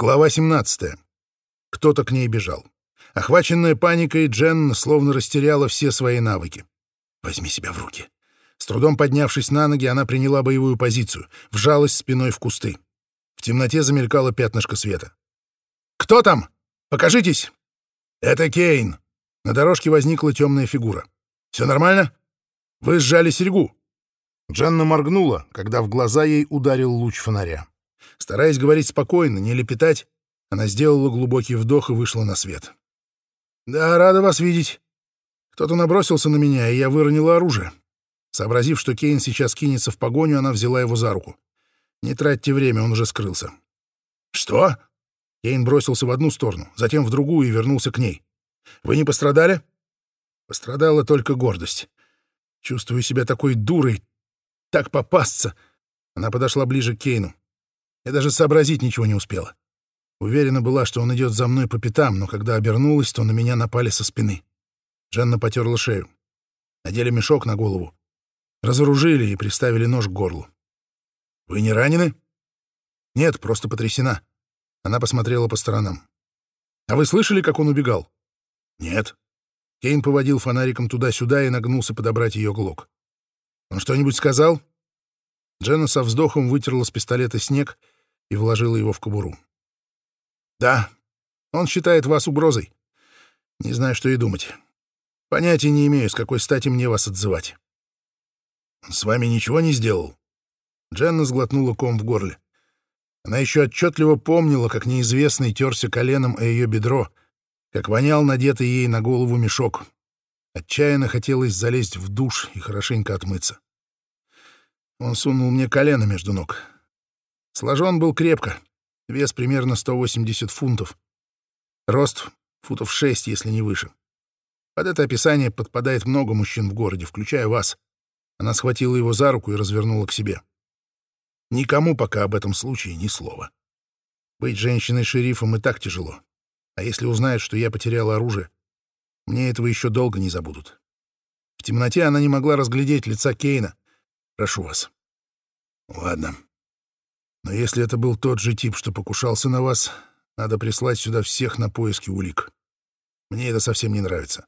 Глава 17. Кто-то к ней бежал. Охваченная паникой, Джен словно растеряла все свои навыки. «Возьми себя в руки». С трудом поднявшись на ноги, она приняла боевую позицию, вжалась спиной в кусты. В темноте замелькало пятнышко света. «Кто там? Покажитесь!» «Это Кейн!» На дорожке возникла темная фигура. «Все нормально? Вы сжали серьгу!» Дженна моргнула, когда в глаза ей ударил луч фонаря. Стараясь говорить спокойно, не лепетать, она сделала глубокий вдох и вышла на свет. «Да, рада вас видеть. Кто-то набросился на меня, и я выронила оружие». Сообразив, что Кейн сейчас кинется в погоню, она взяла его за руку. «Не тратьте время, он уже скрылся». «Что?» Кейн бросился в одну сторону, затем в другую и вернулся к ней. «Вы не пострадали?» Пострадала только гордость. Чувствую себя такой дурой. Так попасться. Она подошла ближе к Кейну. Я даже сообразить ничего не успела. Уверена была, что он идет за мной по пятам, но когда обернулась, то на меня напали со спины. Жанна потерла шею. Надели мешок на голову. Разоружили и приставили нож к горлу. «Вы не ранены?» «Нет, просто потрясена». Она посмотрела по сторонам. «А вы слышали, как он убегал?» «Нет». Кейн поводил фонариком туда-сюда и нагнулся подобрать ее глок. «Он что-нибудь сказал?» Дженна со вздохом вытерла с пистолета снег и вложила его в кобуру. «Да, он считает вас угрозой. Не знаю, что и думать. Понятия не имею, с какой стати мне вас отзывать». «С вами ничего не сделал?» Дженна сглотнула ком в горле. Она еще отчетливо помнила, как неизвестный терся коленом о ее бедро, как вонял надетый ей на голову мешок. Отчаянно хотелось залезть в душ и хорошенько отмыться. Он сунул мне колено между ног. Сложен был крепко, вес примерно 180 фунтов. Рост футов 6, если не выше. Под это описание подпадает много мужчин в городе, включая вас. Она схватила его за руку и развернула к себе. Никому пока об этом случае ни слова. Быть женщиной-шерифом и так тяжело. А если узнают, что я потеряла оружие, мне этого еще долго не забудут. В темноте она не могла разглядеть лица Кейна, Прошу вас. Ладно. Но если это был тот же тип, что покушался на вас, надо прислать сюда всех на поиски улик. Мне это совсем не нравится.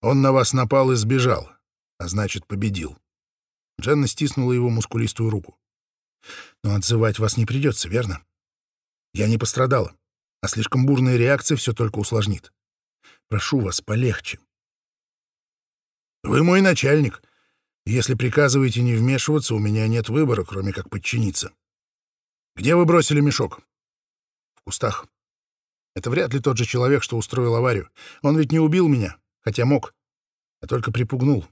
Он на вас напал и сбежал, а значит, победил. Дженна стиснула его мускулистую руку. Но отзывать вас не придется, верно? Я не пострадала, а слишком бурная реакция все только усложнит. Прошу вас, полегче. Вы мой начальник, если приказываете не вмешиваться, у меня нет выбора, кроме как подчиниться. Где вы бросили мешок? В кустах. Это вряд ли тот же человек, что устроил аварию. Он ведь не убил меня, хотя мог, а только припугнул.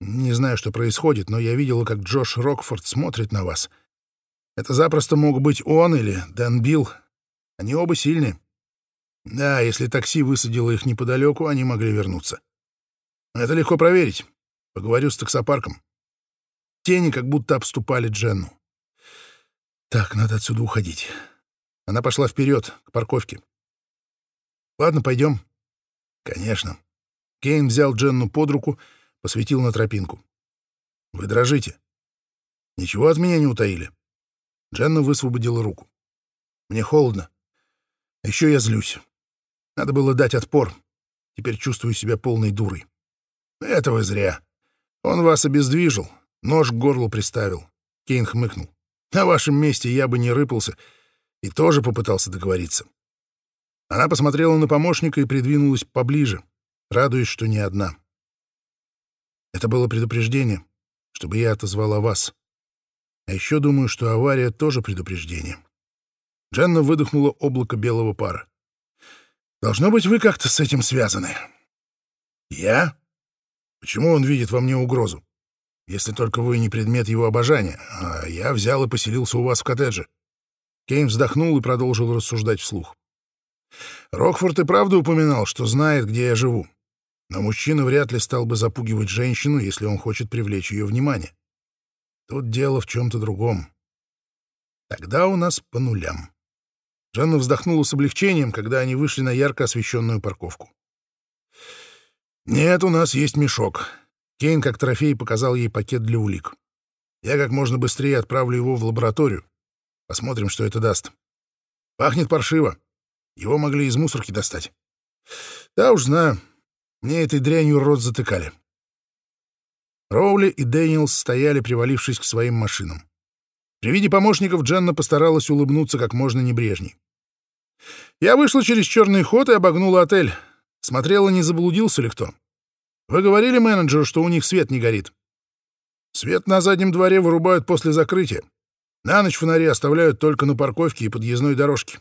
Не знаю, что происходит, но я видела, как Джош Рокфорд смотрит на вас. Это запросто мог быть он или Дэн Билл. Они оба сильные. Да, если такси высадило их неподалеку, они могли вернуться. Это легко проверить. Поговорю с таксопарком. Тени как будто обступали Дженну. Так, надо отсюда уходить. Она пошла вперед, к парковке. Ладно, пойдем. Конечно. Кейн взял Дженну под руку, посветил на тропинку. Вы дрожите. Ничего от меня не утаили. Дженна высвободила руку. Мне холодно. Еще я злюсь. Надо было дать отпор. Теперь чувствую себя полной дурой. Этого зря. Он вас обездвижил, нож к горлу приставил. Кейн хмыкнул. На вашем месте я бы не рыпался и тоже попытался договориться. Она посмотрела на помощника и придвинулась поближе, радуясь, что не одна. Это было предупреждение, чтобы я отозвала вас. А еще думаю, что авария тоже предупреждение. Дженна выдохнула облако белого пара. Должно быть, вы как-то с этим связаны. Я? Почему он видит во мне угрозу? Если только вы не предмет его обожания, а я взял и поселился у вас в коттедже. Кейн вздохнул и продолжил рассуждать вслух. Рокфорд и правда упоминал, что знает, где я живу. Но мужчина вряд ли стал бы запугивать женщину, если он хочет привлечь ее внимание. Тут дело в чем-то другом. Тогда у нас по нулям. Жанна вздохнула с облегчением, когда они вышли на ярко освещенную парковку. «Нет, у нас есть мешок». Кейн как трофей показал ей пакет для улик. «Я как можно быстрее отправлю его в лабораторию. Посмотрим, что это даст. Пахнет паршиво. Его могли из мусорки достать. Да уж знаю. Мне этой дрянью рот затыкали. Роули и Дэниелс стояли, привалившись к своим машинам. При виде помощников Дженна постаралась улыбнуться как можно небрежней. Я вышла через черный ход и обогнула отель. Смотрела, не заблудился ли кто. Вы говорили менеджеру, что у них свет не горит? Свет на заднем дворе вырубают после закрытия. На ночь фонари оставляют только на парковке и подъездной дорожке.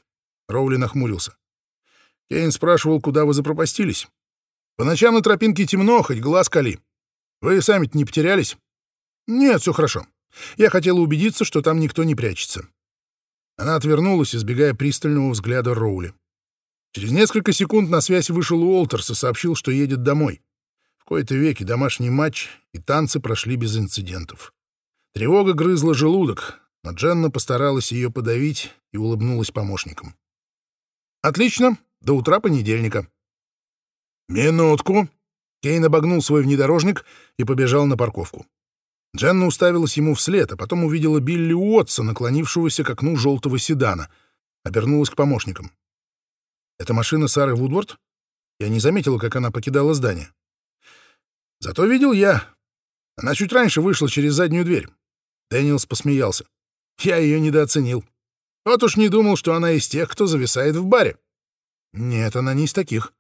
Роули нахмурился. Кейн спрашивал, куда вы запропастились. По ночам на тропинке темно, хоть глаз кали. Вы сами-то не потерялись? Нет, все хорошо. Я хотела убедиться, что там никто не прячется. Она отвернулась, избегая пристального взгляда Роули. Через несколько секунд на связь вышел Уолтерс и сообщил, что едет домой. Кои-то веки домашний матч и танцы прошли без инцидентов. Тревога грызла желудок, но Дженна постаралась ее подавить и улыбнулась помощникам. «Отлично, до утра понедельника». «Минутку», Кейн обогнул свой внедорожник и побежал на парковку. Дженна уставилась ему вслед, а потом увидела Билли Уотса, наклонившегося к окну желтого седана. Обернулась к помощникам. «Это машина Сары Вудворд?» Я не заметила, как она покидала здание. «Зато видел я. Она чуть раньше вышла через заднюю дверь». Дэниелс посмеялся. «Я ее недооценил. Вот уж не думал, что она из тех, кто зависает в баре». «Нет, она не из таких.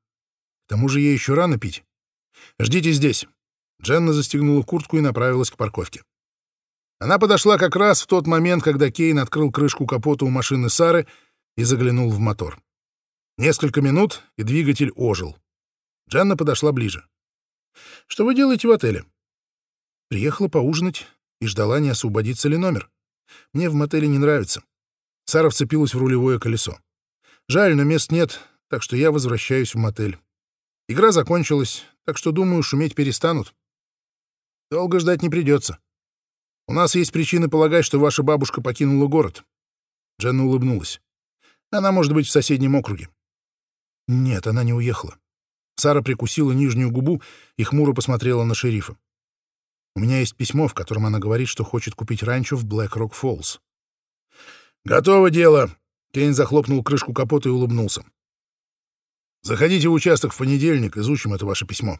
К тому же ей еще рано пить. «Ждите здесь». Дженна застегнула куртку и направилась к парковке. Она подошла как раз в тот момент, когда Кейн открыл крышку капота у машины Сары и заглянул в мотор. Несколько минут, и двигатель ожил. Дженна подошла ближе. «Что вы делаете в отеле?» «Приехала поужинать и ждала, не освободится ли номер. Мне в мотеле не нравится». Сара вцепилась в рулевое колесо. «Жаль, но мест нет, так что я возвращаюсь в мотель. Игра закончилась, так что, думаю, шуметь перестанут. Долго ждать не придется. У нас есть причины полагать, что ваша бабушка покинула город. Дженна улыбнулась. Она может быть в соседнем округе. Нет, она не уехала. Сара прикусила нижнюю губу и хмуро посмотрела на шерифа. У меня есть письмо, в котором она говорит, что хочет купить ранчо в Блэк-Рок-Фоллс. «Готово дело!» Кейн захлопнул крышку капота и улыбнулся. Заходите в участок в понедельник, изучим это ваше письмо.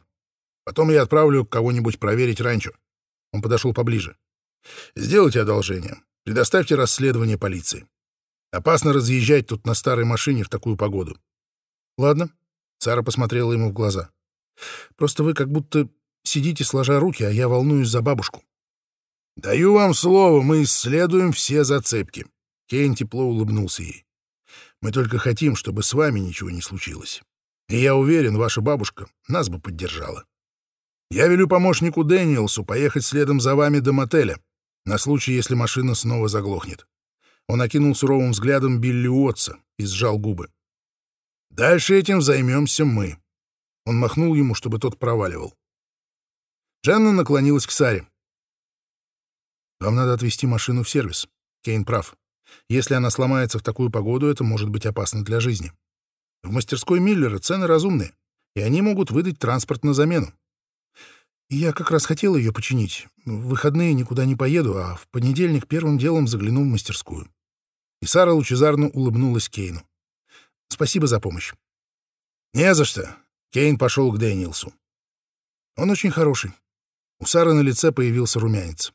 Потом я отправлю кого-нибудь проверить ранчо. Он подошел поближе. Сделайте одолжение. Предоставьте расследование полиции. Опасно разъезжать тут на старой машине в такую погоду. Ладно. Сара посмотрела ему в глаза. Просто вы как будто сидите сложа руки, а я волнуюсь за бабушку. Даю вам слово, мы исследуем все зацепки. Кейн тепло улыбнулся ей. Мы только хотим, чтобы с вами ничего не случилось. И я уверен, ваша бабушка нас бы поддержала. Я велю помощнику Дэниелсу поехать следом за вами до мотеля, на случай, если машина снова заглохнет. Он окинул суровым взглядом Билли Уотса и сжал губы. «Дальше этим займемся мы». Он махнул ему, чтобы тот проваливал. Дженна наклонилась к Саре. «Вам надо отвезти машину в сервис. Кейн прав. Если она сломается в такую погоду, это может быть опасно для жизни. В мастерской Миллера цены разумные, и они могут выдать транспорт на замену. Я как раз хотел ее починить. В выходные никуда не поеду, а в понедельник первым делом загляну в мастерскую. И Сара лучезарно улыбнулась Кейну. Спасибо за помощь. Не за что. Кейн пошел к Дэниелсу. Он очень хороший. У Сары на лице появился румянец.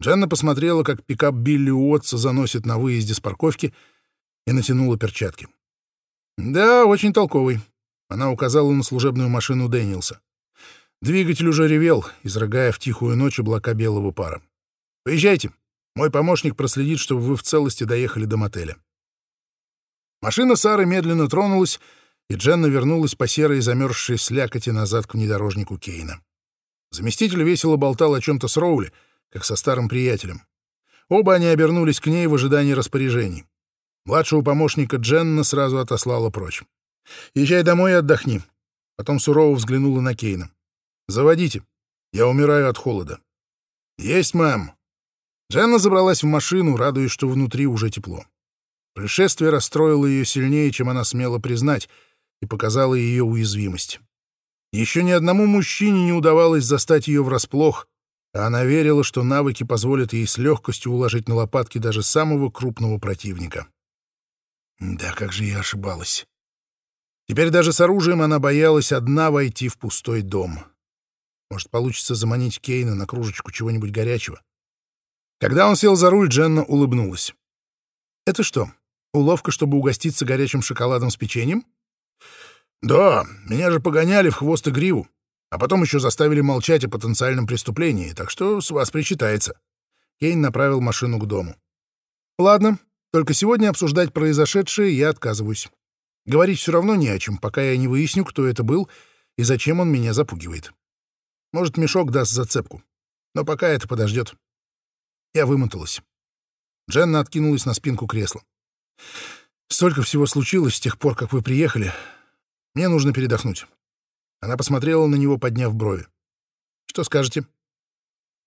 Дженна посмотрела, как пикап Билли Уотса заносит на выезде с парковки, и натянула перчатки. «Да, очень толковый». Она указала на служебную машину Дэниелса. Двигатель уже ревел, изрыгая в тихую ночь облака белого пара. «Поезжайте. Мой помощник проследит, чтобы вы в целости доехали до мотеля». Машина Сары медленно тронулась, и Дженна вернулась по серой замерзшей слякоти назад к внедорожнику Кейна. Заместитель весело болтал о чем-то с Роули, как со старым приятелем. Оба они обернулись к ней в ожидании распоряжений. Младшего помощника Дженна сразу отослала прочь. «Езжай домой и отдохни». Потом сурово взглянула на Кейна. «Заводите. Я умираю от холода». «Есть, мэм». Дженна забралась в машину, радуясь, что внутри уже тепло. Происшествие расстроило ее сильнее, чем она смела признать, и показало ее уязвимость. Еще ни одному мужчине не удавалось застать ее врасплох, а она верила, что навыки позволят ей с легкостью уложить на лопатки даже самого крупного противника. Да, как же я ошибалась. Теперь даже с оружием она боялась одна войти в пустой дом. Может, получится заманить Кейна на кружечку чего-нибудь горячего. Когда он сел за руль, Дженна улыбнулась. «Это что, уловка, чтобы угоститься горячим шоколадом с печеньем?» «Да, меня же погоняли в хвост и гриву, а потом еще заставили молчать о потенциальном преступлении, так что с вас причитается». Кейн направил машину к дому. «Ладно, только сегодня обсуждать произошедшее я отказываюсь. Говорить все равно не о чем, пока я не выясню, кто это был и зачем он меня запугивает. Может, мешок даст зацепку. Но пока это подождет. Я вымоталась. Дженна откинулась на спинку кресла. «Столько всего случилось с тех пор, как вы приехали. Мне нужно передохнуть». Она посмотрела на него, подняв брови. «Что скажете?»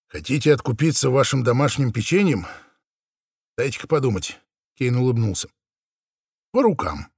«Хотите откупиться вашим домашним печеньем? Дайте-ка подумать». Кейн улыбнулся. «По рукам».